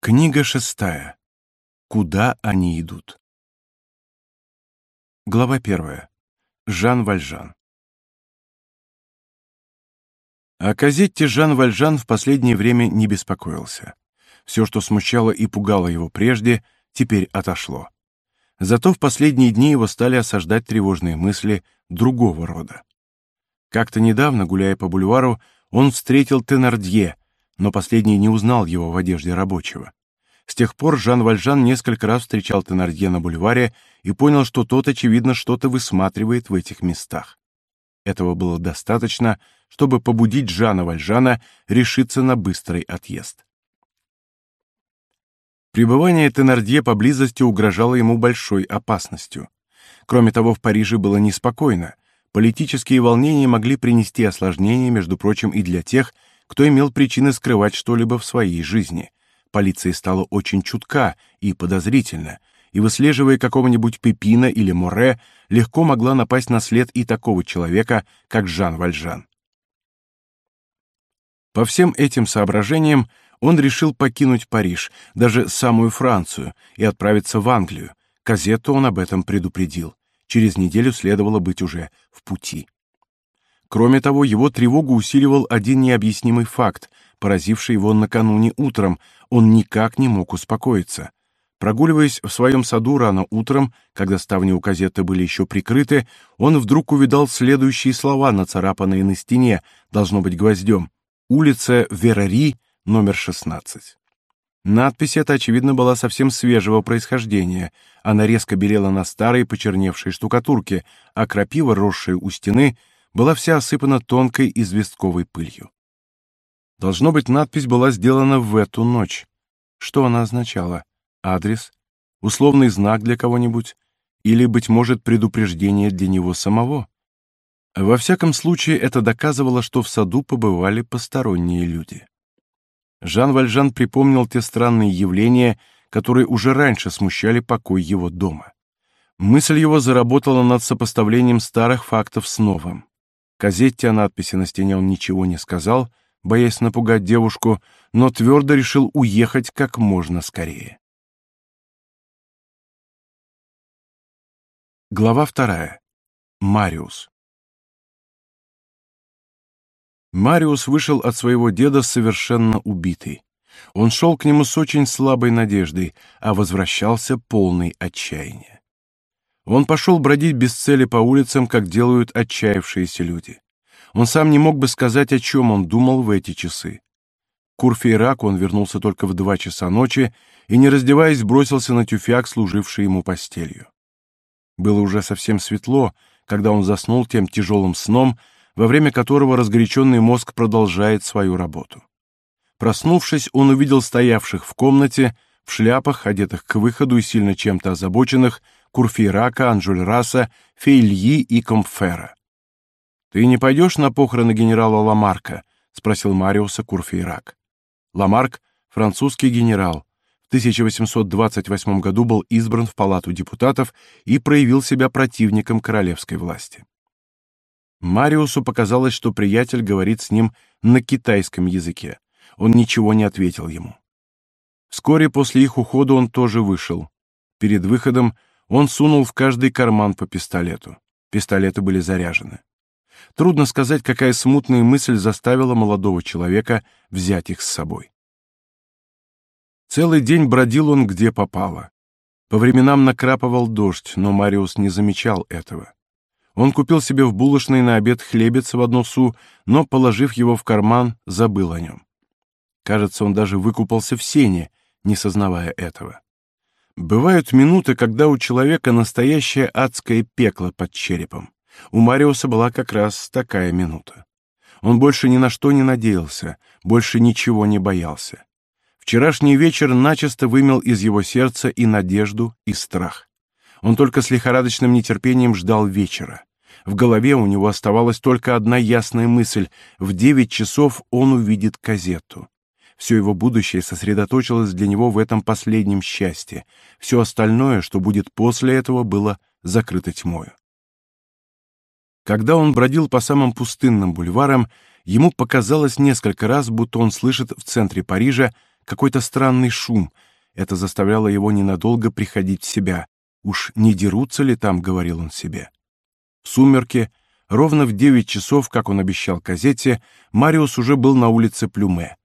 Книга шестая. Куда они идут? Глава первая. Жан Вальжан. О Казетте Жан Вальжан в последнее время не беспокоился. Все, что смущало и пугало его прежде, теперь отошло. Зато в последние дни его стали осаждать тревожные мысли другого рода. Как-то недавно, гуляя по бульвару, он встретил Тенардье, но последний не узнал его в одежде рабочего. С тех пор Жан Вальжан несколько раз встречал Тенардье на бульваре и понял, что тот, очевидно, что-то высматривает в этих местах. Этого было достаточно, чтобы побудить Жана Вальжана решиться на быстрый отъезд. Пребывание Тенардье поблизости угрожало ему большой опасностью. Кроме того, в Париже было неспокойно. Политические волнения могли принести осложнения, между прочим, и для тех, кто имел причины скрывать что-либо в своей жизни. Полиция стала очень чутка и подозрительна, и, выслеживая какого-нибудь Пепина или Море, легко могла напасть на след и такого человека, как Жан Вальжан. По всем этим соображениям он решил покинуть Париж, даже самую Францию, и отправиться в Англию. Казету он об этом предупредил. Через неделю следовало быть уже в пути. Кроме того, его тревогу усиливал один необъяснимый факт, поразивший его накануне утром. Он никак не мог успокоиться. Прогуливаясь в своем саду рано утром, когда ставни у казеты были еще прикрыты, он вдруг увидал следующие слова, нацарапанные на стене, должно быть гвоздем. «Улица Верари, номер 16». Надпись эта, очевидно, была совсем свежего происхождения. Она резко белела на старой почерневшей штукатурке, а крапива, росшая у стены, была вся осыпана тонкой известковой пылью. Должно быть, надпись была сделана в эту ночь. Что она означала? Адрес? Условный знак для кого-нибудь? Или, быть может, предупреждение для него самого? Во всяком случае, это доказывало, что в саду побывали посторонние люди. Жан Вальжан припомнил те странные явления, которые уже раньше смущали покой его дома. Мысль его заработала над сопоставлением старых фактов с новым. Казетте о надписи на стене он ничего не сказал, боясь напугать девушку, но твердо решил уехать как можно скорее. Глава вторая. Мариус. Мариус вышел от своего деда совершенно убитый. Он шел к нему с очень слабой надеждой, а возвращался полный отчаяния. Он пошел бродить без цели по улицам, как делают отчаявшиеся люди. Он сам не мог бы сказать, о чем он думал в эти часы. К Курфейраку он вернулся только в два часа ночи и, не раздеваясь, бросился на тюфяк, служивший ему постелью. Было уже совсем светло, когда он заснул тем тяжелым сном, во время которого разгоряченный мозг продолжает свою работу. Проснувшись, он увидел стоявших в комнате, в шляпах, одетых к выходу и сильно чем-то озабоченных, Курфейрака, Анжульраса, Фейльи и Комфера. «Ты не пойдешь на похороны генерала Ламарка?» — спросил Мариуса Курфейрак. Ламарк — французский генерал. В 1828 году был избран в Палату депутатов и проявил себя противником королевской власти. Мариусу показалось, что приятель говорит с ним на китайском языке. Он ничего не ответил ему. Вскоре после их ухода он тоже вышел. Перед выходом он сунул в каждый карман по пистолету. Пистолеты были заряжены. Трудно сказать, какая смутная мысль заставила молодого человека взять их с собой. Целый день бродил он где попало. По временам накрапывал дождь, но Мариус не замечал этого. Он купил себе в булочной на обед хлебец в одну су, но, положив его в карман, забыл о нем. Кажется, он даже выкупался в сене, не сознавая этого. Бывают минуты, когда у человека настоящее адское пекло под черепом. У Мариуса была как раз такая минута. Он больше ни на что не надеялся, больше ничего не боялся. Вчерашний вечер начисто вымел из его сердца и надежду, и страх. Он только с лихорадочным нетерпением ждал вечера. В голове у него оставалась только одна ясная мысль — в девять часов он увидит газету. Все его будущее сосредоточилось для него в этом последнем счастье. Все остальное, что будет после этого, было закрыто тьмою. Когда он бродил по самым пустынным бульварам, ему показалось несколько раз, будто он слышит в центре Парижа какой-то странный шум. Это заставляло его ненадолго приходить в себя. «Уж не дерутся ли там?» — говорил он себе. В сумерки, ровно в девять часов, как он обещал газете, Мариус уже был на улице Плюме.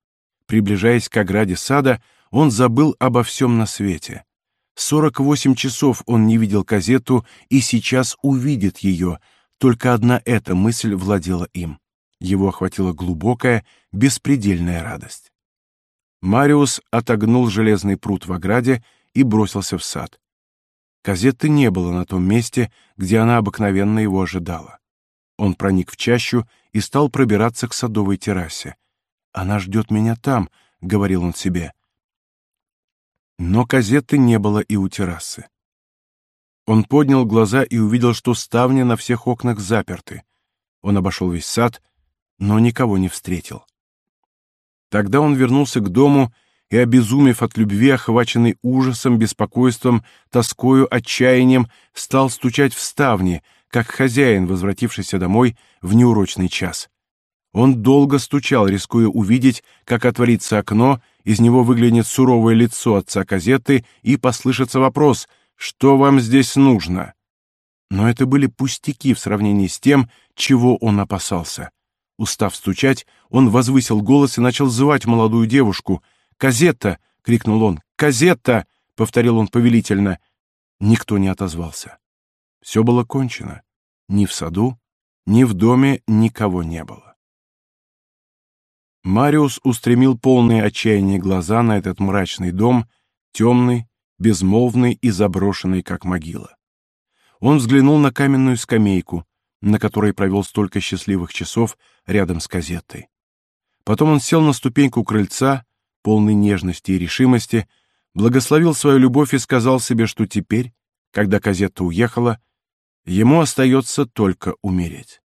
Приближаясь к ограде сада, он забыл обо всем на свете. Сорок восемь часов он не видел газету и сейчас увидит ее. Только одна эта мысль владела им. Его охватила глубокая, беспредельная радость. Мариус отогнул железный пруд в ограде и бросился в сад. Казетты не было на том месте, где она обыкновенно его ожидала. Он проник в чащу и стал пробираться к садовой террасе. «Она ждет меня там», — говорил он себе. Но Казетты не было и у террасы. Он поднял глаза и увидел, что ставни на всех окнах заперты. Он обошел весь сад, но никого не встретил. Тогда он вернулся к дому и, обезумев от любви, охваченный ужасом, беспокойством, тоскою, отчаянием, стал стучать в ставни, как хозяин, возвратившийся домой в неурочный час. Он долго стучал, рискуя увидеть, как отворится окно, из него выглянет суровое лицо отца Казеты и послышится вопрос «Что вам здесь нужно?». Но это были пустяки в сравнении с тем, чего он опасался. Устав стучать, он возвысил голос и начал звать молодую девушку. «Казетта!» — крикнул он. «Казетта!» — повторил он повелительно. Никто не отозвался. Все было кончено. Ни в саду, ни в доме никого не было. Мариус устремил полные отчаяния глаза на этот мрачный дом, темный, безмолвный и заброшенный, как могила. Он взглянул на каменную скамейку, на которой провел столько счастливых часов рядом с газетой. Потом он сел на ступеньку крыльца, полный нежности и решимости, благословил свою любовь и сказал себе, что теперь, когда газета уехала, ему остается только умереть.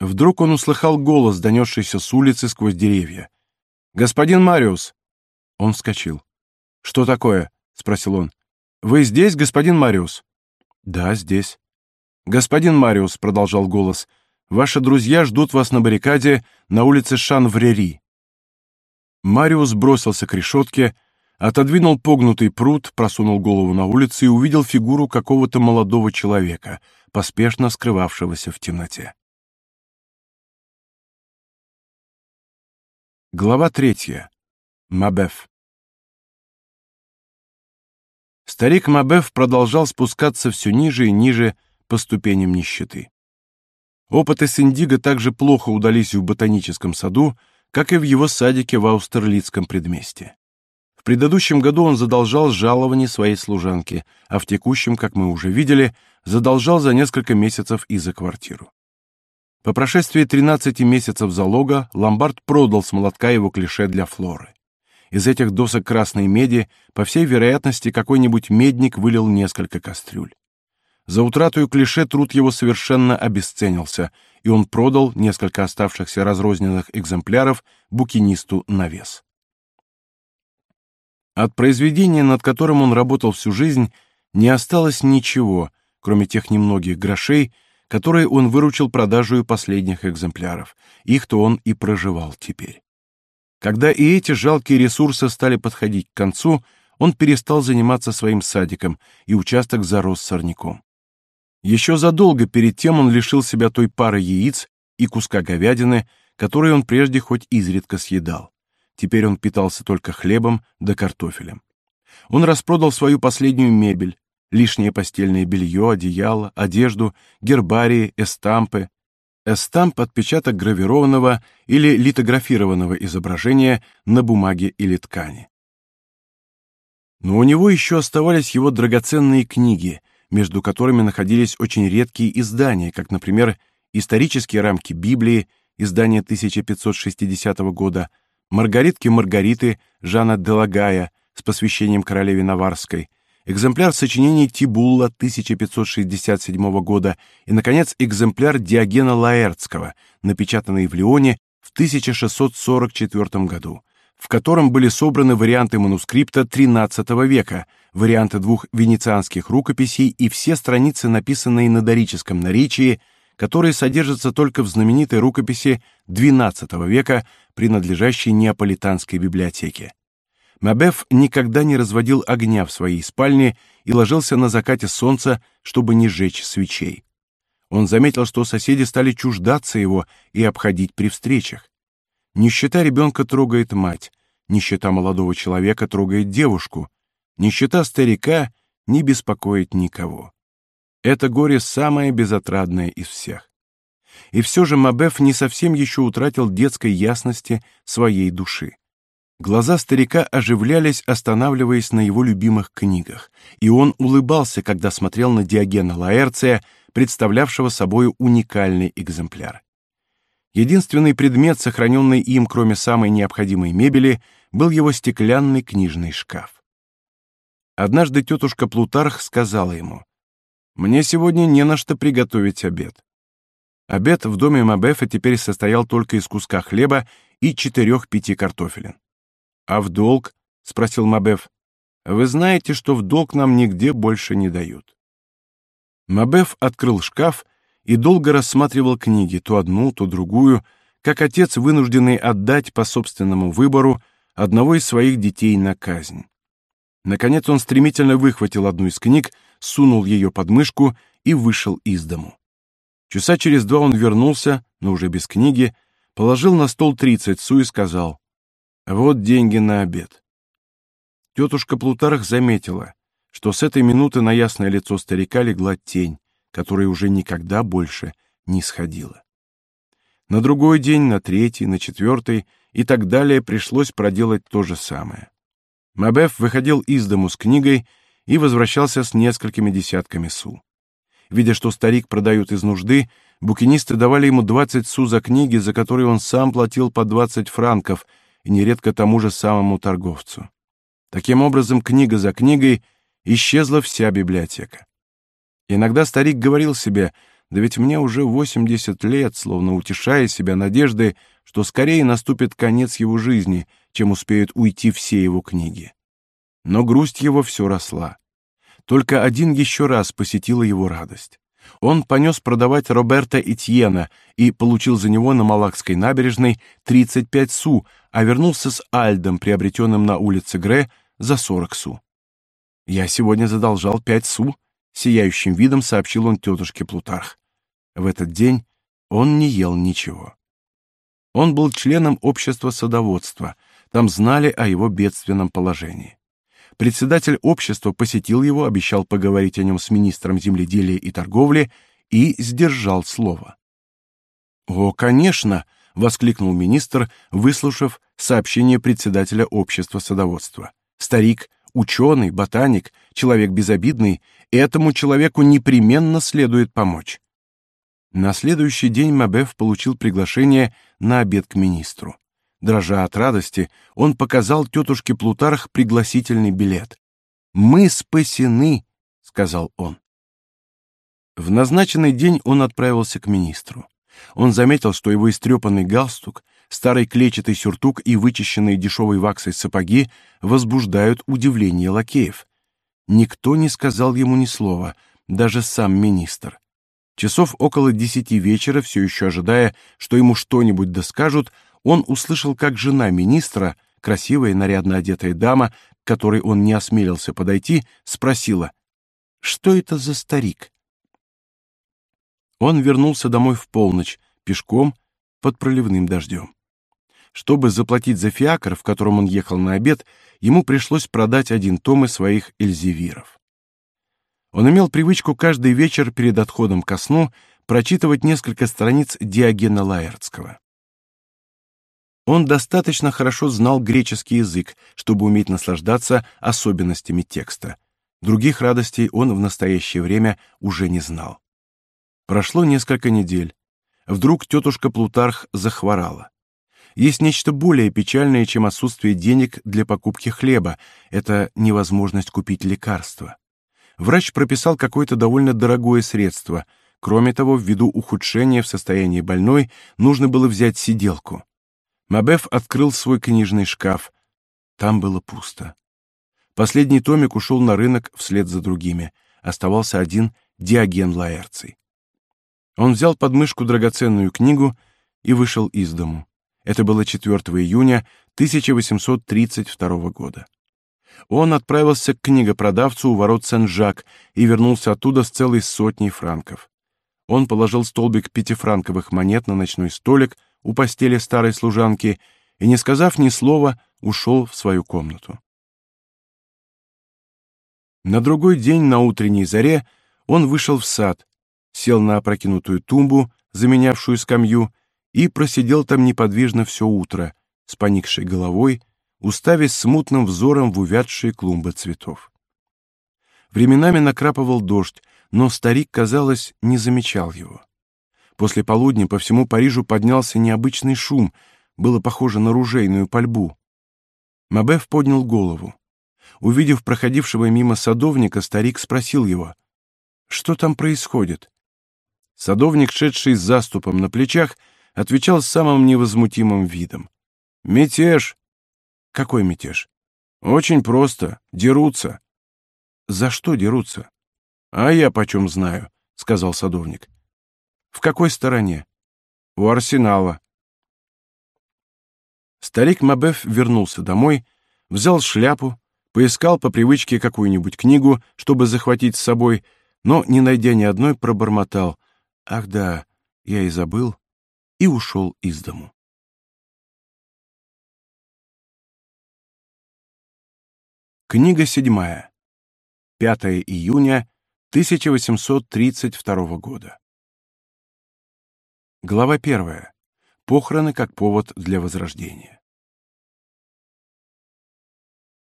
Вдруг он услыхал голос, донесшийся с улицы сквозь деревья. «Господин Мариус!» Он вскочил. «Что такое?» — спросил он. «Вы здесь, господин Мариус?» «Да, здесь». «Господин Мариус», — продолжал голос, — «ваши друзья ждут вас на баррикаде на улице Шан-Врери». Мариус бросился к решетке, отодвинул погнутый пруд, просунул голову на улицу и увидел фигуру какого-то молодого человека, поспешно скрывавшегося в темноте. Глава третья. Мабеф. Старик Мабеф продолжал спускаться все ниже и ниже по ступеням нищеты. Опыты с индиго также плохо удались в ботаническом саду, как и в его садике в Аустерлицком предместе. В предыдущем году он задолжал жалование своей служанке, а в текущем, как мы уже видели, задолжал за несколько месяцев и за квартиру. По прошествии 13 месяцев залога ломбард продал с молотка его клише для Флоры. Из этих досок красной меди, по всей вероятности, какой-нибудь медник вылил несколько кастрюль. За утрату клише труд его совершенно обесценился, и он продал несколько оставшихся разрозненных экземпляров букинисту на вес. От произведения, над которым он работал всю жизнь, не осталось ничего, кроме тех немногих грошей, которые он выручил продажей последних экземпляров. Их-то он и проживал теперь. Когда и эти жалкие ресурсы стали подходить к концу, он перестал заниматься своим садиком, и участок зарос сорняком. Еще задолго перед тем он лишил себя той пары яиц и куска говядины, которые он прежде хоть изредка съедал. Теперь он питался только хлебом да картофелем. Он распродал свою последнюю мебель, лишнее постельное белье, одеяло, одежду, гербарии, эстампы. Эстамп — отпечаток гравированного или литографированного изображения на бумаге или ткани. Но у него еще оставались его драгоценные книги, между которыми находились очень редкие издания, как, например, исторические рамки Библии, издание 1560 года, Маргаритки Маргариты Жана Делагая с посвящением королеве Наварской, экземпляр сочинений Тибулла 1567 года и, наконец, экземпляр Диогена Лаэртского, напечатанный в Лионе в 1644 году, в котором были собраны варианты манускрипта XIII века, варианты двух венецианских рукописей и все страницы, написанные на дорическом наречии, которые содержатся только в знаменитой рукописи XII века, принадлежащей Неаполитанской библиотеке. Мабеф никогда не разводил огня в своей спальне и ложился на закате солнца, чтобы не сжечь свечей. Он заметил, что соседи стали чуждаться его и обходить при встречах. Нищета ребенка трогает мать, нищета молодого человека трогает девушку, нищета старика не беспокоит никого. Это горе самое безотрадное из всех. И все же Мабеф не совсем еще утратил детской ясности своей души. Глаза старика оживлялись, останавливаясь на его любимых книгах, и он улыбался, когда смотрел на Диогена Лаэрция, представлявшего собой уникальный экземпляр. Единственный предмет, сохраненный им, кроме самой необходимой мебели, был его стеклянный книжный шкаф. Однажды тетушка Плутарх сказала ему, «Мне сегодня не на что приготовить обед». Обед в доме Мабефа теперь состоял только из куска хлеба и четырех-пяти картофелин. «А в долг?» — спросил Мабеф. «Вы знаете, что в долг нам нигде больше не дают». Мабеф открыл шкаф и долго рассматривал книги, то одну, то другую, как отец, вынужденный отдать по собственному выбору одного из своих детей на казнь. Наконец он стремительно выхватил одну из книг, сунул ее под мышку и вышел из дому. Часа через два он вернулся, но уже без книги, положил на стол тридцать су и сказал, вот деньги на обед. Тетушка Плутарх заметила, что с этой минуты на ясное лицо старика легла тень, которая уже никогда больше не сходила. На другой день, на третий, на четвертый и так далее пришлось проделать то же самое. Мабеф выходил из дому с книгой и возвращался с несколькими десятками су. Видя, что старик продают из нужды, букинисты давали ему 20 су за книги, за которые он сам платил по 20 франков — и нередко тому же самому торговцу. Таким образом, книга за книгой исчезла вся библиотека. Иногда старик говорил себе, да ведь мне уже 80 лет, словно утешая себя надеждой, что скорее наступит конец его жизни, чем успеют уйти все его книги. Но грусть его все росла. Только один еще раз посетила его радость он понес продавать Роберта Этьена и получил за него на Малакской набережной 35 су, а вернулся с Альдом, приобретенным на улице Гре, за 40 су. «Я сегодня задолжал 5 су», — сияющим видом сообщил он тетушке Плутарх. В этот день он не ел ничего. Он был членом общества садоводства, там знали о его бедственном положении. Председатель общества посетил его, обещал поговорить о нем с министром земледелия и торговли и сдержал слово. «О, конечно!» — воскликнул министр, выслушав сообщение председателя общества садоводства. «Старик, ученый, ботаник, человек безобидный, этому человеку непременно следует помочь». На следующий день Мабеф получил приглашение на обед к министру. Дрожа от радости, он показал тетушке Плутарх пригласительный билет. «Мы спасены», — сказал он. В назначенный день он отправился к министру. Он заметил, что его истрепанный галстук, старый клетчатый сюртук и вычищенные дешевой ваксой сапоги возбуждают удивление лакеев. Никто не сказал ему ни слова, даже сам министр. Часов около десяти вечера, все еще ожидая, что ему что-нибудь доскажут, он услышал, как жена министра, красивая нарядно одетая дама, к которой он не осмелился подойти, спросила, «Что это за старик?» Он вернулся домой в полночь, пешком, под проливным дождем. Чтобы заплатить за фиакр, в котором он ехал на обед, ему пришлось продать один том из своих эльзевиров. Он имел привычку каждый вечер перед отходом ко сну прочитывать несколько страниц Диогена Лаэртского. Он достаточно хорошо знал греческий язык, чтобы уметь наслаждаться особенностями текста. Других радостей он в настоящее время уже не знал. Прошло несколько недель. Вдруг тетушка Плутарх захворала. Есть нечто более печальное, чем отсутствие денег для покупки хлеба. Это невозможность купить лекарства. Врач прописал какое-то довольно дорогое средство. Кроме того, ввиду ухудшения в состоянии больной, нужно было взять сиделку. Мабеф открыл свой книжный шкаф. Там было пусто. Последний томик ушел на рынок вслед за другими. Оставался один Диоген Лаэрций. Он взял под мышку драгоценную книгу и вышел из дому. Это было 4 июня 1832 года. Он отправился к книгопродавцу у ворот Сен-Жак и вернулся оттуда с целой сотней франков. Он положил столбик пятифранковых монет на ночной столик у постели старой служанки и, не сказав ни слова, ушел в свою комнату. На другой день на утренней заре он вышел в сад, сел на опрокинутую тумбу, заменявшую скамью, и просидел там неподвижно все утро, с поникшей головой, уставясь смутным взором в увядшие клумбы цветов. Временами накрапывал дождь, но старик, казалось, не замечал его. После полудня по всему Парижу поднялся необычный шум, было похоже на ружейную пальбу. Мабеф поднял голову. Увидев проходившего мимо садовника, старик спросил его, «Что там происходит?» Садовник, шедший с заступом на плечах, отвечал самым невозмутимым видом. «Мятеж!» «Какой мятеж?» «Очень просто. Дерутся». «За что дерутся?» «А я почем знаю», — сказал садовник. «В какой стороне?» «У арсенала». Старик Мабеф вернулся домой, взял шляпу, поискал по привычке какую-нибудь книгу, чтобы захватить с собой, но, не найдя ни одной, пробормотал. «Ах да, я и забыл», и ушел из дому. Книга седьмая. 5 июня 1832 года. Глава первая. Похороны как повод для возрождения.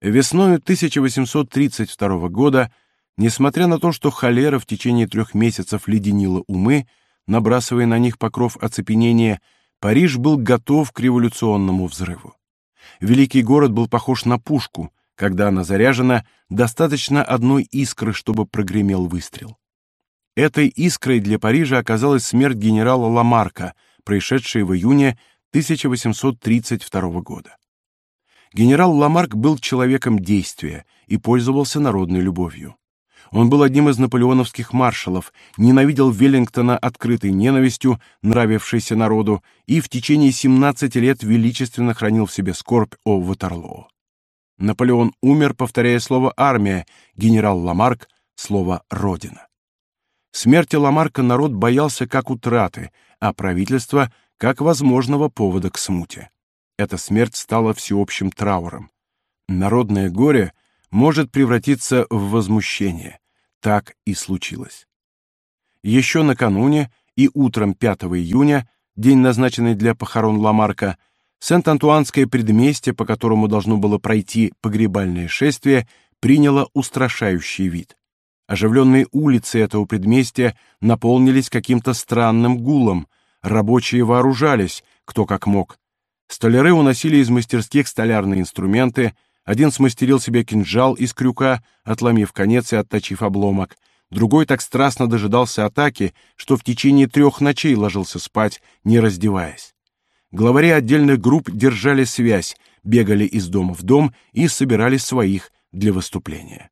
Весною 1832 года, несмотря на то, что холера в течение трех месяцев леденила умы, набрасывая на них покров оцепенения, Париж был готов к революционному взрыву. Великий город был похож на пушку, когда она заряжена, достаточно одной искры, чтобы прогремел выстрел. Этой искрой для Парижа оказалась смерть генерала Ламарка, происшедшая в июне 1832 года. Генерал Ламарк был человеком действия и пользовался народной любовью. Он был одним из наполеоновских маршалов, ненавидел Веллингтона открытой ненавистью, нравившейся народу, и в течение 17 лет величественно хранил в себе скорбь о Ватерлоо. Наполеон умер, повторяя слово «армия», генерал Ламарк — слово «родина». Смерти Ламарка народ боялся как утраты, а правительство — как возможного повода к смуте. Эта смерть стала всеобщим трауром. Народное горе может превратиться в возмущение. Так и случилось. Еще накануне и утром 5 июня, день, назначенный для похорон Ламарка, Сент-Антуанское предместье, по которому должно было пройти погребальное шествие, приняло устрашающий вид. Оживленные улицы этого предместья наполнились каким-то странным гулом. Рабочие вооружались, кто как мог. Столяры уносили из мастерских столярные инструменты, один смастерил себе кинжал из крюка, отломив конец и отточив обломок. Другой так страстно дожидался атаки, что в течение трех ночей ложился спать, не раздеваясь. Главари отдельных групп держали связь, бегали из дома в дом и собирали своих для выступления.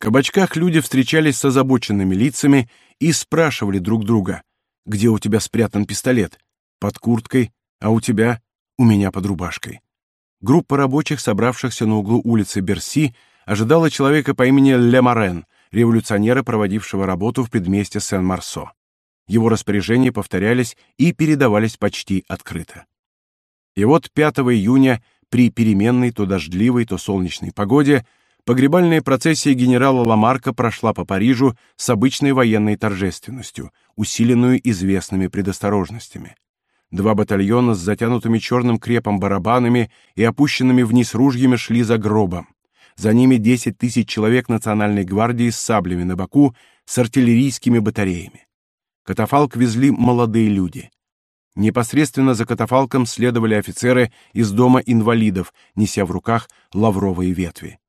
Кабачках люди встречались с озабоченными лицами и спрашивали друг друга, где у тебя спрятан пистолет? Под курткой, а у тебя? У меня под рубашкой. Группа рабочих, собравшихся на углу улицы Берси, ожидала человека по имени Ле Морен, революционера, проводившего работу в предместье Сен-Марсо. Его распоряжения повторялись и передавались почти открыто. И вот 5 июня при переменной то дождливой, то солнечной погоде погребальная процессия генерала Ламарка прошла по Парижу с обычной военной торжественностью, усиленную известными предосторожностями. Два батальона с затянутыми черным крепом барабанами и опущенными вниз ружьями шли за гробом. За ними 10 тысяч человек национальной гвардии с саблями на боку, с артиллерийскими батареями. Катафалк везли молодые люди. Непосредственно за катафалком следовали офицеры из дома инвалидов, неся в руках лавровые ветви.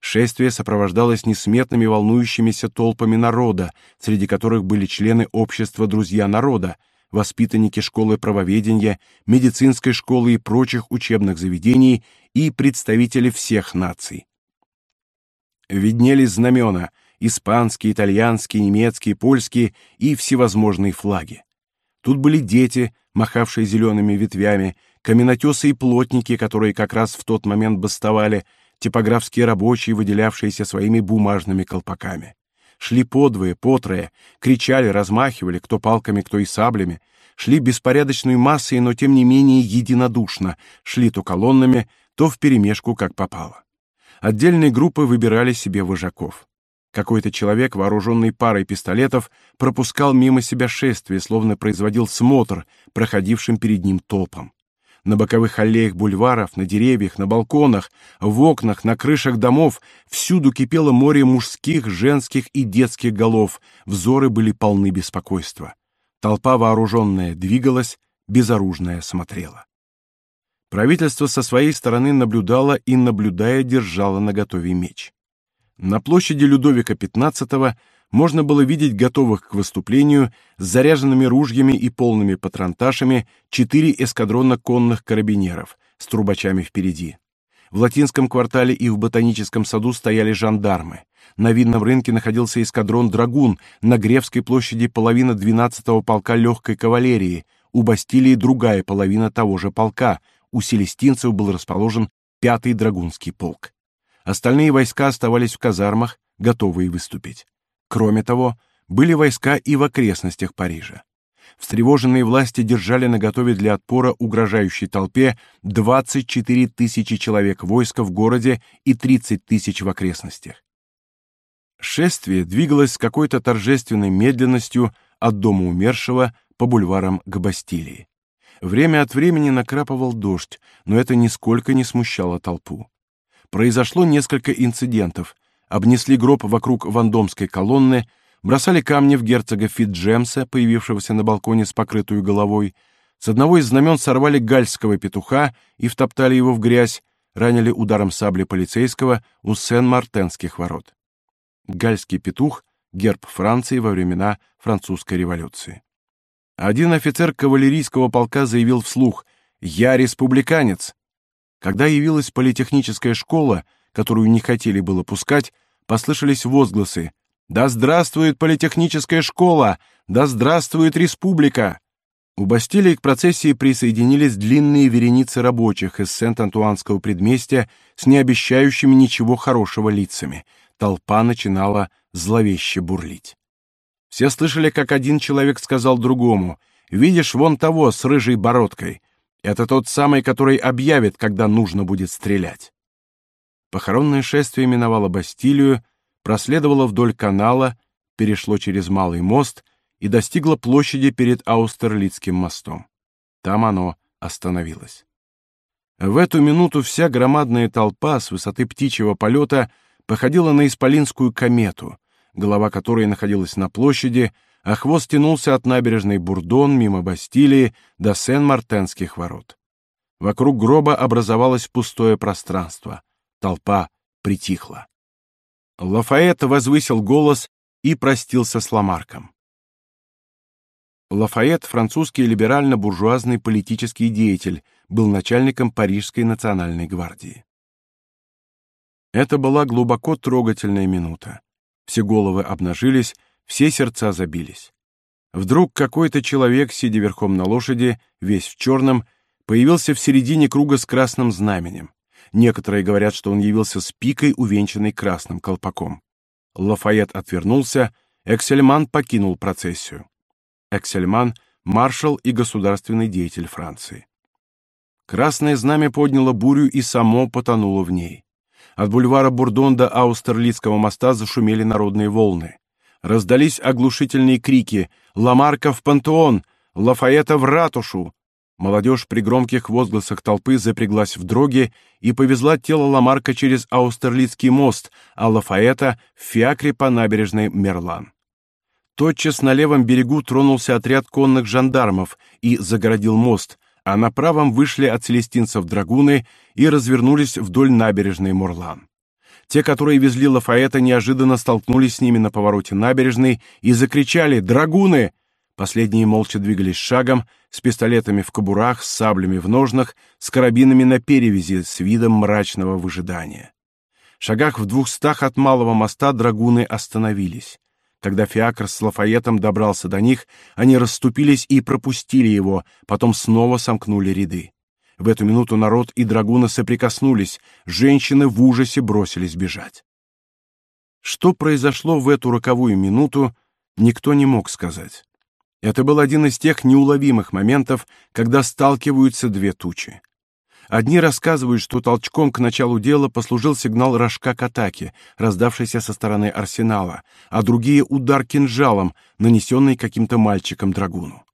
Шествие сопровождалось несметными волнующимися толпами народа, среди которых были члены общества «Друзья народа», воспитанники школы правоведения, медицинской школы и прочих учебных заведений и представители всех наций. Виднелись знамена — испанские, итальянские, немецкие, польские и всевозможные флаги. Тут были дети, махавшие зелеными ветвями, каменотесы и плотники, которые как раз в тот момент бастовали, типографские рабочие, выделявшиеся своими бумажными колпаками. Шли подвое, потрое, кричали, размахивали, кто палками, кто и саблями, шли беспорядочной массой, но тем не менее единодушно, шли то колоннами, то вперемешку, как попало. Отдельные группы выбирали себе вожаков. Какой-то человек, вооруженный парой пистолетов, пропускал мимо себя шествие, словно производил смотр проходившим перед ним толпам. На боковых аллеях бульваров, на деревьях, на балконах, в окнах, на крышах домов всюду кипело море мужских, женских и детских голов, взоры были полны беспокойства. Толпа вооруженная двигалась, безоружная смотрела. Правительство со своей стороны наблюдало и, наблюдая, держало наготове меч. На площади Людовика XV можно было видеть готовых к выступлению с заряженными ружьями и полными патронташами четыре эскадрона конных карабинеров с трубачами впереди. В латинском квартале и в ботаническом саду стояли жандармы. На винном рынке находился эскадрон драгун, на Гревской площади половина 12-го полка легкой кавалерии, у Бастилии другая половина того же полка, у селестинцев был расположен пятый драгунский полк. Остальные войска оставались в казармах, готовые выступить. Кроме того, были войска и в окрестностях Парижа. Встревоженные власти держали наготове для отпора угрожающей толпе 24 тысячи человек войска в городе и 30 тысяч в окрестностях. Шествие двигалось с какой-то торжественной медленностью от дома умершего по бульварам к Бастилии. Время от времени накрапывал дождь, но это нисколько не смущало толпу произошло несколько инцидентов. Обнесли гроб вокруг вандомской колонны, бросали камни в герцога Фитджемса, появившегося на балконе с покрытую головой. С одного из знамен сорвали гальского петуха и втоптали его в грязь, ранили ударом сабли полицейского у Сен-Мартенских ворот. Гальский петух — герб Франции во времена французской революции. Один офицер кавалерийского полка заявил вслух «Я республиканец!» Когда явилась политехническая школа, которую не хотели было пускать, послышались возгласы «Да здравствует политехническая школа! Да здравствует республика!» У Бастилии к процессии присоединились длинные вереницы рабочих из Сент-Антуанского предместья с необещающими ничего хорошего лицами. Толпа начинала зловеще бурлить. Все слышали, как один человек сказал другому «Видишь вон того с рыжей бородкой? Это тот самый, который объявит, когда нужно будет стрелять. Похоронное шествие миновало Бастилию, проследовало вдоль канала, перешло через Малый мост и достигло площади перед Аустерлицким мостом. Там оно остановилось. В эту минуту вся громадная толпа с высоты птичьего полета походила на исполинскую комету, голова которой находилась на площади, а хвост тянулся от набережной Бурдон мимо Бастилии до Сен-Мартенских ворот. Вокруг гроба образовалось пустое пространство. Толпа притихла. Лафайет возвысил голос и простился с Ламарком. Лафайет, французский либерально-буржуазный политический деятель, был начальником Парижской национальной гвардии. Это была глубоко трогательная минута. Все головы обнажились, все сердца забились. Вдруг какой-то человек, сидя верхом на лошади, весь в черном, появился в середине круга с красным знаменем. Некоторые говорят, что он явился с пикой, увенчанной красным колпаком. Лафайет отвернулся, Эксельман покинул процессию. Эксельман — маршал и государственный деятель Франции. Красное знамя подняло бурю и само потонуло в ней. От бульвара Бурдон до Аустерлицкого моста зашумели народные волны раздались оглушительные крики «Ламарка в пантеон! Лафаэта в ратушу!» Молодежь при громких возгласах толпы запряглась в дроге и повезла тело Ламарка через Аустерлицкий мост, а Лафаэта в фиакре по набережной Мерлан. Тотчас на левом берегу тронулся отряд конных жандармов и загородил мост, а на правом вышли от целестинцев драгуны и развернулись вдоль набережной Мурлан. Те, которые везли Лафаэта, неожиданно столкнулись с ними на повороте набережной и закричали «Драгуны!». Последние молча двигались шагом, с пистолетами в кобурах, с саблями в ножнах, с карабинами на перевязи, с видом мрачного выжидания. В шагах в двухстах от малого моста драгуны остановились. Когда Фиакр с Лафаэтом добрался до них, они расступились и пропустили его, потом снова сомкнули ряды. В эту минуту народ и драгуны соприкоснулись, женщины в ужасе бросились бежать. Что произошло в эту роковую минуту, никто не мог сказать. Это был один из тех неуловимых моментов, когда сталкиваются две тучи. Одни рассказывают, что толчком к началу дела послужил сигнал рожка к атаке, раздавшийся со стороны арсенала, а другие — удар кинжалом, нанесенный каким-то мальчиком драгуну.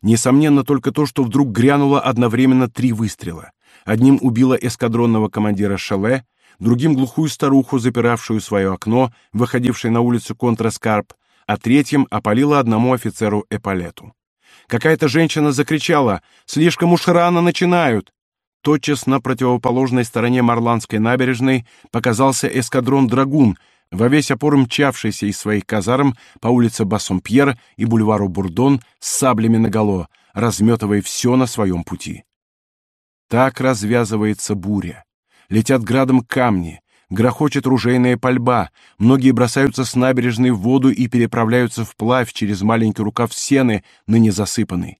Несомненно только то, что вдруг грянуло одновременно три выстрела. Одним убило эскадронного командира Шале, другим — глухую старуху, запиравшую свое окно, выходившее на улицу Контраскарп, а третьим опалило одному офицеру эполету. Какая-то женщина закричала «Слишком уж рано начинают!» Тотчас на противоположной стороне Марланской набережной показался эскадрон «Драгун», во весь опор мчавшийся из своих казарм по улице Бассомпьер и бульвару Бурдон с саблями наголо, разметывая все на своем пути. Так развязывается буря. Летят градом камни, грохочет ружейная пальба, многие бросаются с набережной в воду и переправляются вплавь через маленький рукав сены, ныне засыпанный.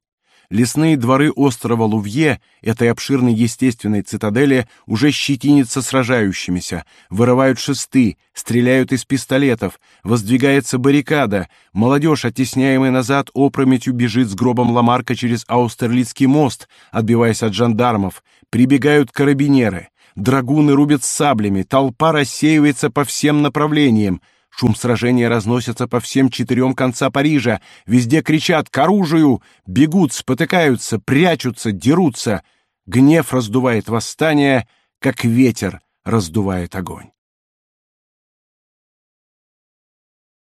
Лесные дворы острова Лувье, этой обширной естественной цитадели, уже щетинятся сражающимися, вырывают шесты, стреляют из пистолетов, воздвигается баррикада, молодежь, оттесняемая назад, опрометью бежит с гробом Ламарка через Аустерлицкий мост, отбиваясь от жандармов, прибегают карабинеры, драгуны рубят саблями, толпа рассеивается по всем направлениям, Шум сражения разносится по всем четырем конца Парижа. Везде кричат «К оружию!» Бегут, спотыкаются, прячутся, дерутся. Гнев раздувает восстание, как ветер раздувает огонь.